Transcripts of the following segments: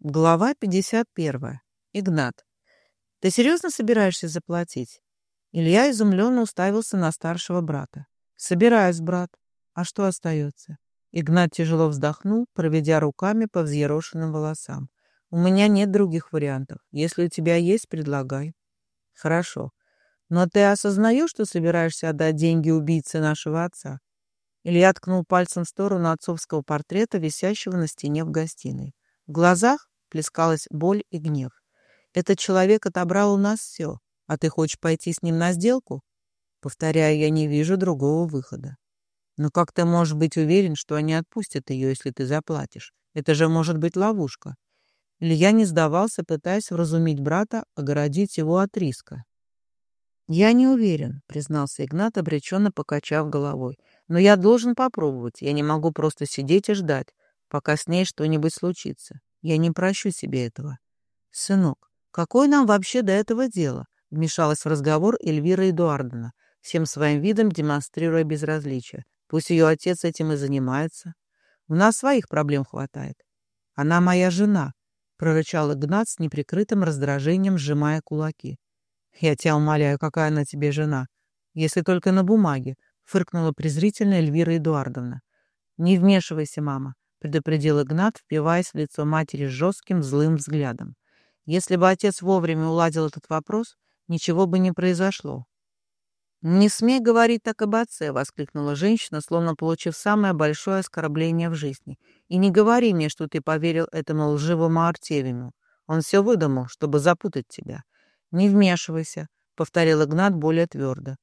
Глава 51. Игнат. «Ты серьезно собираешься заплатить?» Илья изумленно уставился на старшего брата. «Собираюсь, брат. А что остается?» Игнат тяжело вздохнул, проведя руками по взъерошенным волосам. «У меня нет других вариантов. Если у тебя есть, предлагай». «Хорошо. Но ты осознаешь, что собираешься отдать деньги убийце нашего отца?» Илья ткнул пальцем в сторону отцовского портрета, висящего на стене в гостиной. В глазах плескалась боль и гнев. «Этот человек отобрал у нас все, а ты хочешь пойти с ним на сделку?» Повторяю, я не вижу другого выхода. Но как ты можешь быть уверен, что они отпустят ее, если ты заплатишь? Это же может быть ловушка. Илья не сдавался, пытаясь вразумить брата, огородить его от риска. «Я не уверен», — признался Игнат, обреченно покачав головой. «Но я должен попробовать. Я не могу просто сидеть и ждать пока с ней что-нибудь случится. Я не прощу себе этого. Сынок, какое нам вообще до этого дело? Вмешалась в разговор Эльвира Эдуардовна, всем своим видом демонстрируя безразличие. Пусть ее отец этим и занимается. У нас своих проблем хватает. Она моя жена, прорычал Игнат с неприкрытым раздражением, сжимая кулаки. Я тебя умоляю, какая она тебе жена? Если только на бумаге, фыркнула презрительно Эльвира Эдуардовна. Не вмешивайся, мама. — предупредил Игнат, впиваясь в лицо матери жестким злым взглядом. Если бы отец вовремя уладил этот вопрос, ничего бы не произошло. «Не смей говорить так об отце!» — воскликнула женщина, словно получив самое большое оскорбление в жизни. «И не говори мне, что ты поверил этому лживому Артемию. Он все выдумал, чтобы запутать тебя. Не вмешивайся!» — повторил Игнат более твердо.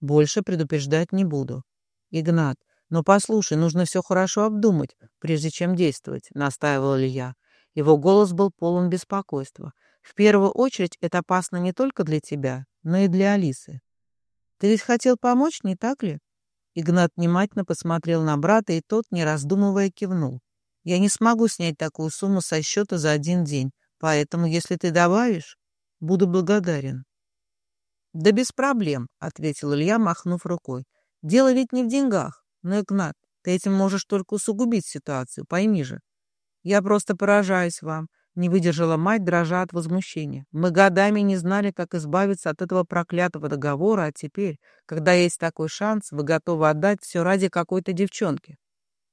«Больше предупреждать не буду». «Игнат, «Но послушай, нужно все хорошо обдумать, прежде чем действовать», — настаивал Илья. Его голос был полон беспокойства. «В первую очередь это опасно не только для тебя, но и для Алисы». «Ты ведь хотел помочь, не так ли?» Игнат внимательно посмотрел на брата, и тот, не раздумывая, кивнул. «Я не смогу снять такую сумму со счета за один день, поэтому, если ты добавишь, буду благодарен». «Да без проблем», — ответил Илья, махнув рукой. «Дело ведь не в деньгах. Но, Игнат, ты этим можешь только усугубить ситуацию, пойми же. Я просто поражаюсь вам. Не выдержала мать, дрожа от возмущения. Мы годами не знали, как избавиться от этого проклятого договора, а теперь, когда есть такой шанс, вы готовы отдать все ради какой-то девчонки.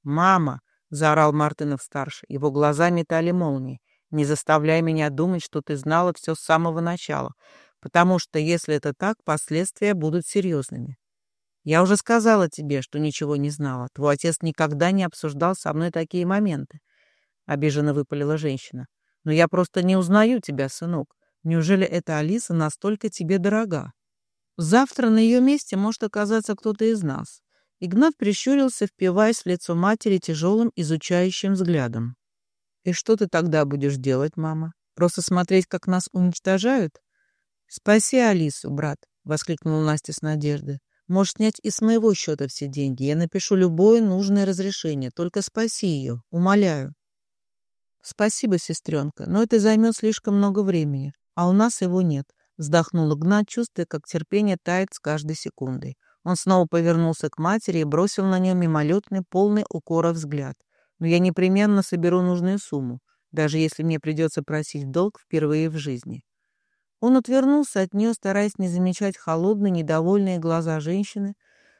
«Мама!» — заорал Мартынов-старший. Его глаза метали молнии. «Не заставляй меня думать, что ты знала все с самого начала, потому что, если это так, последствия будут серьезными. Я уже сказала тебе, что ничего не знала. Твой отец никогда не обсуждал со мной такие моменты. Обиженно выпалила женщина. Но я просто не узнаю тебя, сынок. Неужели эта Алиса настолько тебе дорога? Завтра на ее месте может оказаться кто-то из нас. Игнат прищурился, впиваясь в лицо матери тяжелым изучающим взглядом. «И что ты тогда будешь делать, мама? Просто смотреть, как нас уничтожают?» «Спаси Алису, брат!» — воскликнула Настя с надеждой. Можешь снять и с моего счета все деньги. Я напишу любое нужное разрешение. Только спаси ее. Умоляю. Спасибо, сестренка, но это займет слишком много времени, а у нас его нет. Вздохнула Гнат, чувствуя, как терпение тает с каждой секундой. Он снова повернулся к матери и бросил на нее мимолетный, полный укора взгляд. «Но я непременно соберу нужную сумму, даже если мне придется просить долг впервые в жизни. Он отвернулся от нее, стараясь не замечать холодные, недовольные глаза женщины,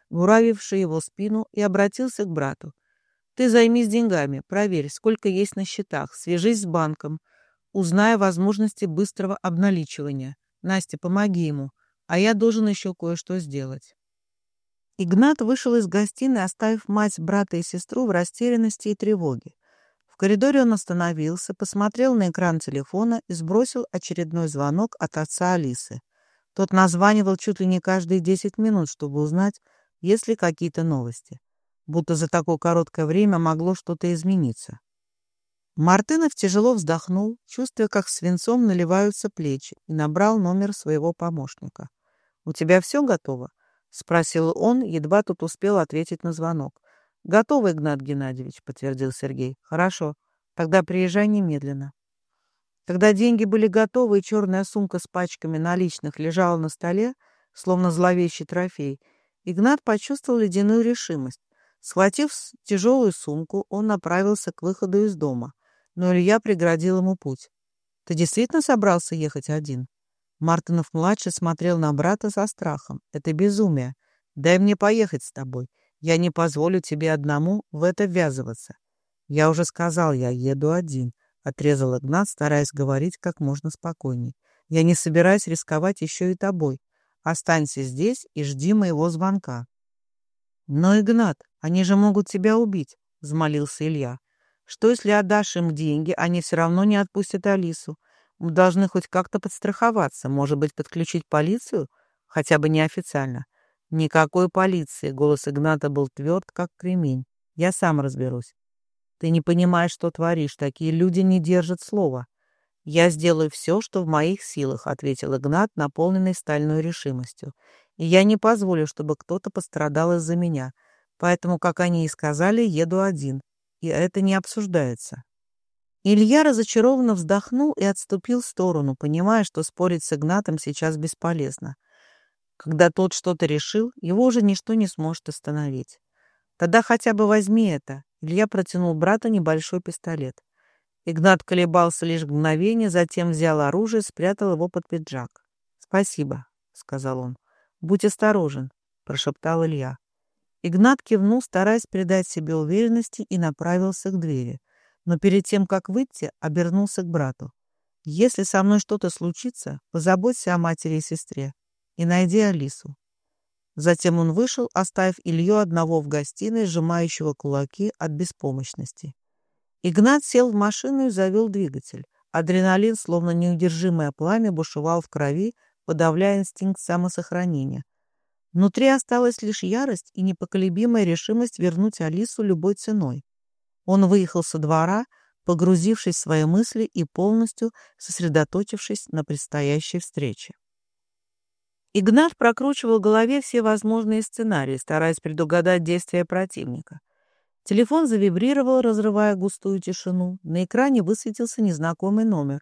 буравившие его спину, и обратился к брату. «Ты займись деньгами, проверь, сколько есть на счетах, свяжись с банком, узнай о возможности быстрого обналичивания. Настя, помоги ему, а я должен еще кое-что сделать». Игнат вышел из гостиной, оставив мать, брата и сестру в растерянности и тревоге коридоре он остановился, посмотрел на экран телефона и сбросил очередной звонок от отца Алисы. Тот названивал чуть ли не каждые десять минут, чтобы узнать, есть ли какие-то новости. Будто за такое короткое время могло что-то измениться. Мартынов тяжело вздохнул, чувствуя, как свинцом наливаются плечи, и набрал номер своего помощника. «У тебя все готово?» — спросил он, едва тут успел ответить на звонок. «Готово, Игнат Геннадьевич», — подтвердил Сергей. «Хорошо. Тогда приезжай немедленно». Когда деньги были готовы и черная сумка с пачками наличных лежала на столе, словно зловещий трофей, Игнат почувствовал ледяную решимость. Схватив тяжелую сумку, он направился к выходу из дома. но Илья преградил ему путь. «Ты действительно собрался ехать один?» Мартынов-младший смотрел на брата со страхом. «Это безумие. Дай мне поехать с тобой. Я не позволю тебе одному в это ввязываться». «Я уже сказал, я еду один», — отрезал Игнат, стараясь говорить как можно спокойней. «Я не собираюсь рисковать еще и тобой. Останься здесь и жди моего звонка». «Но, Игнат, они же могут тебя убить», — взмолился Илья. «Что, если отдашь им деньги, они все равно не отпустят Алису? Мы должны хоть как-то подстраховаться, может быть, подключить полицию? Хотя бы неофициально». «Никакой полиции», — голос Игната был тверд, как кремень. «Я сам разберусь». «Ты не понимаешь, что творишь. Такие люди не держат слова». «Я сделаю все, что в моих силах», — ответил Игнат, наполненный стальной решимостью. «И я не позволю, чтобы кто-то пострадал из-за меня. Поэтому, как они и сказали, еду один. И это не обсуждается». Илья разочарованно вздохнул и отступил в сторону, понимая, что спорить с Игнатом сейчас бесполезно. Когда тот что-то решил, его уже ничто не сможет остановить. Тогда хотя бы возьми это. Илья протянул брату небольшой пистолет. Игнат колебался лишь мгновение, затем взял оружие, спрятал его под пиджак. «Спасибо», — сказал он. «Будь осторожен», — прошептал Илья. Игнат кивнул, стараясь придать себе уверенности, и направился к двери. Но перед тем, как выйти, обернулся к брату. «Если со мной что-то случится, позаботься о матери и сестре и найди Алису». Затем он вышел, оставив Илью одного в гостиной, сжимающего кулаки от беспомощности. Игнат сел в машину и завел двигатель. Адреналин, словно неудержимое пламя, бушевал в крови, подавляя инстинкт самосохранения. Внутри осталась лишь ярость и непоколебимая решимость вернуть Алису любой ценой. Он выехал со двора, погрузившись в свои мысли и полностью сосредоточившись на предстоящей встрече. Игнат прокручивал в голове все возможные сценарии, стараясь предугадать действия противника. Телефон завибрировал, разрывая густую тишину. На экране высветился незнакомый номер.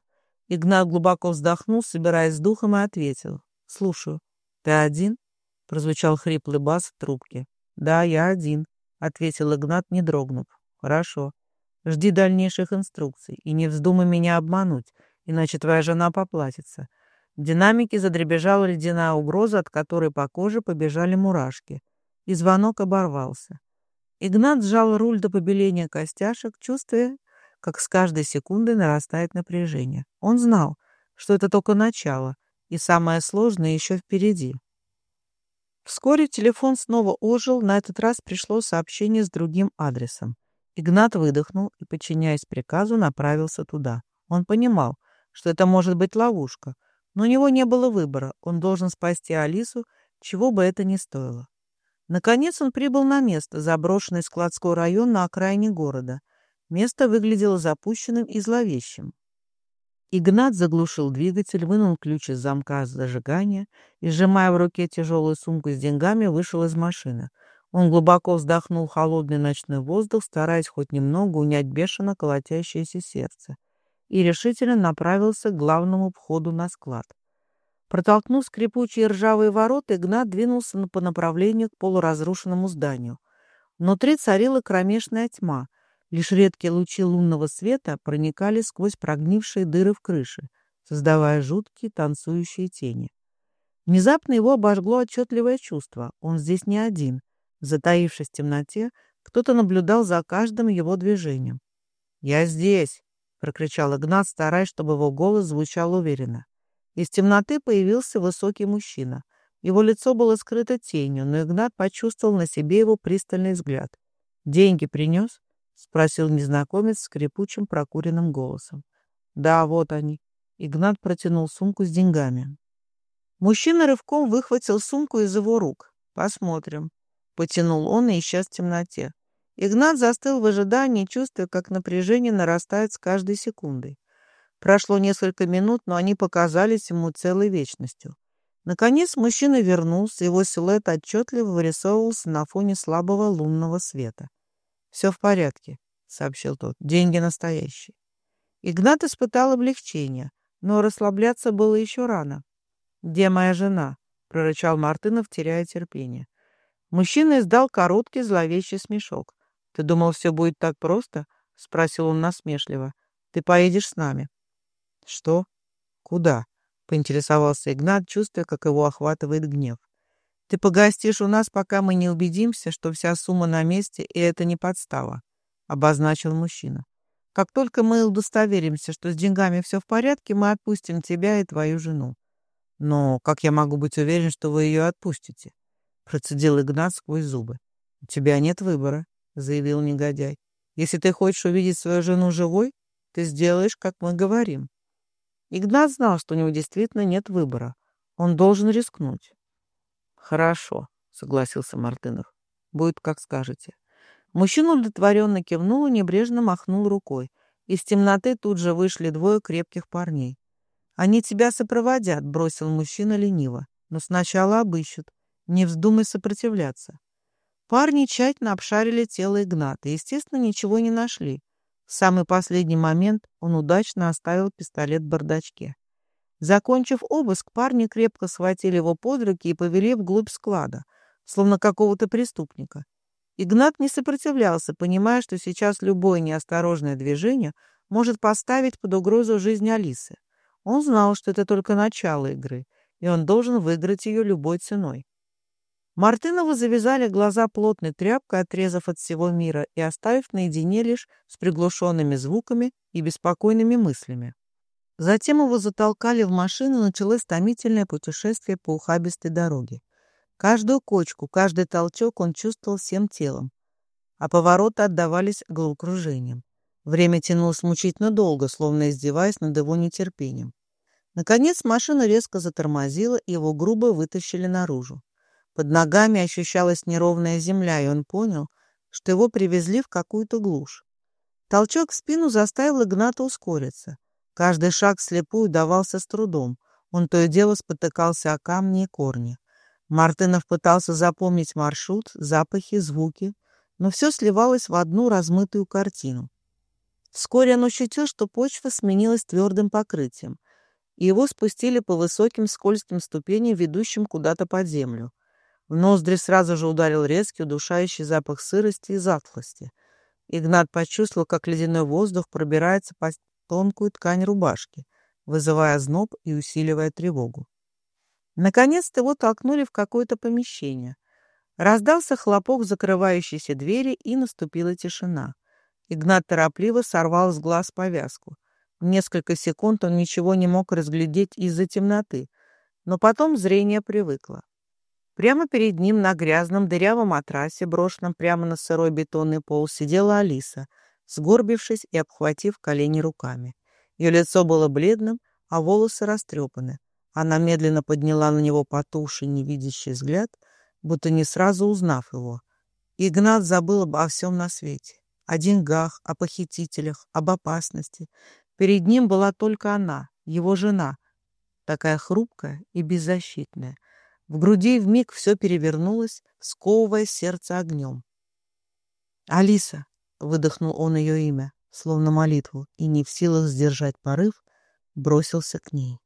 Игнат глубоко вздохнул, собираясь с духом, и ответил. «Слушаю. Ты один?» Прозвучал хриплый бас в трубке. «Да, я один», — ответил Игнат, не дрогнув. «Хорошо. Жди дальнейших инструкций и не вздумай меня обмануть, иначе твоя жена поплатится». В динамике задребежала ледяная угроза, от которой по коже побежали мурашки. И звонок оборвался. Игнат сжал руль до побеления костяшек, чувствуя, как с каждой секундой нарастает напряжение. Он знал, что это только начало, и самое сложное еще впереди. Вскоре телефон снова ожил, на этот раз пришло сообщение с другим адресом. Игнат выдохнул и, подчиняясь приказу, направился туда. Он понимал, что это может быть ловушка, но у него не было выбора, он должен спасти Алису, чего бы это ни стоило. Наконец он прибыл на место, заброшенный складской район на окраине города. Место выглядело запущенным и зловещим. Игнат заглушил двигатель, вынул ключ из замка зажигания и, сжимая в руке тяжелую сумку с деньгами, вышел из машины. Он глубоко вздохнул холодный ночной воздух, стараясь хоть немного унять бешено колотящееся сердце, и решительно направился к главному входу на склад. Протолкнув скрипучие ржавые ворота, Игнат двинулся по направлению к полуразрушенному зданию. Внутри царила кромешная тьма. Лишь редкие лучи лунного света проникали сквозь прогнившие дыры в крыше, создавая жуткие танцующие тени. Внезапно его обожгло отчетливое чувство. Он здесь не один. Затаившись в темноте, кто-то наблюдал за каждым его движением. «Я здесь!» — прокричал Игнат, стараясь, чтобы его голос звучал уверенно. Из темноты появился высокий мужчина. Его лицо было скрыто тенью, но Игнат почувствовал на себе его пристальный взгляд. «Деньги принес?» — спросил незнакомец скрипучим прокуренным голосом. «Да, вот они». Игнат протянул сумку с деньгами. Мужчина рывком выхватил сумку из его рук. «Посмотрим». Потянул он и исчез в темноте. Игнат застыл в ожидании, чувствуя, как напряжение нарастает с каждой секундой. Прошло несколько минут, но они показались ему целой вечностью. Наконец мужчина вернулся, его силуэт отчетливо вырисовывался на фоне слабого лунного света. «Все в порядке», — сообщил тот. «Деньги настоящие». Игнат испытал облегчение, но расслабляться было еще рано. «Где моя жена?» — прорычал Мартынов, теряя терпение. Мужчина издал короткий зловещий смешок. «Ты думал, все будет так просто?» — спросил он насмешливо. Ты поедешь с нами». «Что? Куда?» — поинтересовался Игнат, чувствуя, как его охватывает гнев. «Ты погостишь у нас, пока мы не убедимся, что вся сумма на месте, и это не подстава», — обозначил мужчина. «Как только мы удостоверимся, что с деньгами все в порядке, мы отпустим тебя и твою жену». «Но как я могу быть уверен, что вы ее отпустите?» — процедил Игнат сквозь зубы. «У тебя нет выбора», — заявил негодяй. «Если ты хочешь увидеть свою жену живой, ты сделаешь, как мы говорим». Игнат знал, что у него действительно нет выбора. Он должен рискнуть. «Хорошо», — согласился Мартынов. «Будет, как скажете». Мужчина удовлетворенно кивнул и небрежно махнул рукой. Из темноты тут же вышли двое крепких парней. «Они тебя сопроводят», — бросил мужчина лениво. «Но сначала обыщут. Не вздумай сопротивляться». Парни тщательно обшарили тело Игната и, естественно, ничего не нашли. В самый последний момент он удачно оставил пистолет в бардачке. Закончив обыск, парни крепко схватили его под руки и повели вглубь склада, словно какого-то преступника. Игнат не сопротивлялся, понимая, что сейчас любое неосторожное движение может поставить под угрозу жизнь Алисы. Он знал, что это только начало игры, и он должен выиграть ее любой ценой. Мартынову завязали глаза плотной тряпкой, отрезав от всего мира и оставив наедине лишь с приглушенными звуками и беспокойными мыслями. Затем его затолкали в машину, началось томительное путешествие по ухабистой дороге. Каждую кочку, каждый толчок он чувствовал всем телом, а повороты отдавались головокружением. Время тянулось мучительно долго, словно издеваясь над его нетерпением. Наконец машина резко затормозила, и его грубо вытащили наружу. Под ногами ощущалась неровная земля, и он понял, что его привезли в какую-то глушь. Толчок в спину заставил Игната ускориться. Каждый шаг слепую давался с трудом. Он то и дело спотыкался о камни и корни. Мартынов пытался запомнить маршрут, запахи, звуки, но все сливалось в одну размытую картину. Вскоре он ощутил, что почва сменилась твердым покрытием, и его спустили по высоким скользким ступеням, ведущим куда-то под землю. В ноздри сразу же ударил резкий, удушающий запах сырости и затхлости. Игнат почувствовал, как ледяной воздух пробирается по тонкую ткань рубашки, вызывая зноб и усиливая тревогу. Наконец-то его толкнули в какое-то помещение. Раздался хлопок закрывающейся двери, и наступила тишина. Игнат торопливо сорвал с глаз повязку. Несколько секунд он ничего не мог разглядеть из-за темноты, но потом зрение привыкло. Прямо перед ним на грязном дырявом матрасе, брошенном прямо на сырой бетонный пол, сидела Алиса, сгорбившись и обхватив колени руками. Ее лицо было бледным, а волосы растрепаны. Она медленно подняла на него потухший невидящий взгляд, будто не сразу узнав его. Игнат забыл обо всем на свете. О деньгах, о похитителях, об опасности. Перед ним была только она, его жена, такая хрупкая и беззащитная — в груди вмиг все перевернулось, сковывая сердце огнем. «Алиса!» — выдохнул он ее имя, словно молитву, и не в силах сдержать порыв, бросился к ней.